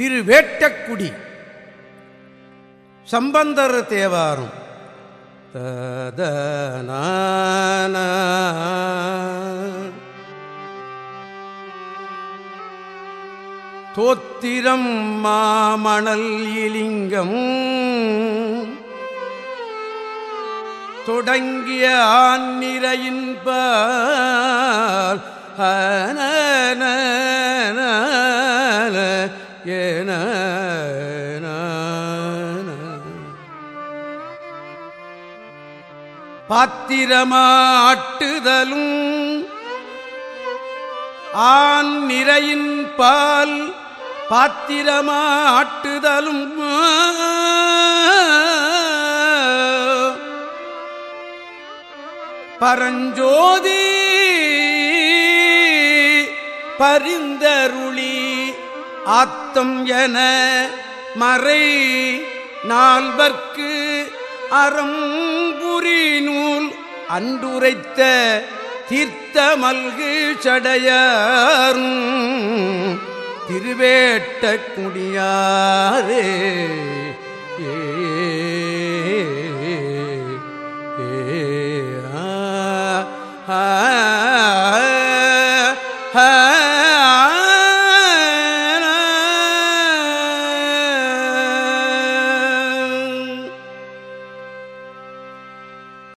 திருவேட்டக்குடி. சம்பந்தர் தேவாரம். ததனான தோத்திரம் மாமணல் இலிங்கம். தொடங்கிய ஆன்னிரையின்பால் ஹனன ஏன பாத்திரமாட்டுதலும் ஆண் நிறையின் பால் பாத்திரமாட்டுதலும். பரஞ்சோதி பரிந்தருளி ஆத்தம் என மறை நால்வர்க்கு அறம்புரி நூல் அன்றுரைத்த தீர்த்த மல்கு சடையாரும் திருவேட்ட குடியாரே ஏ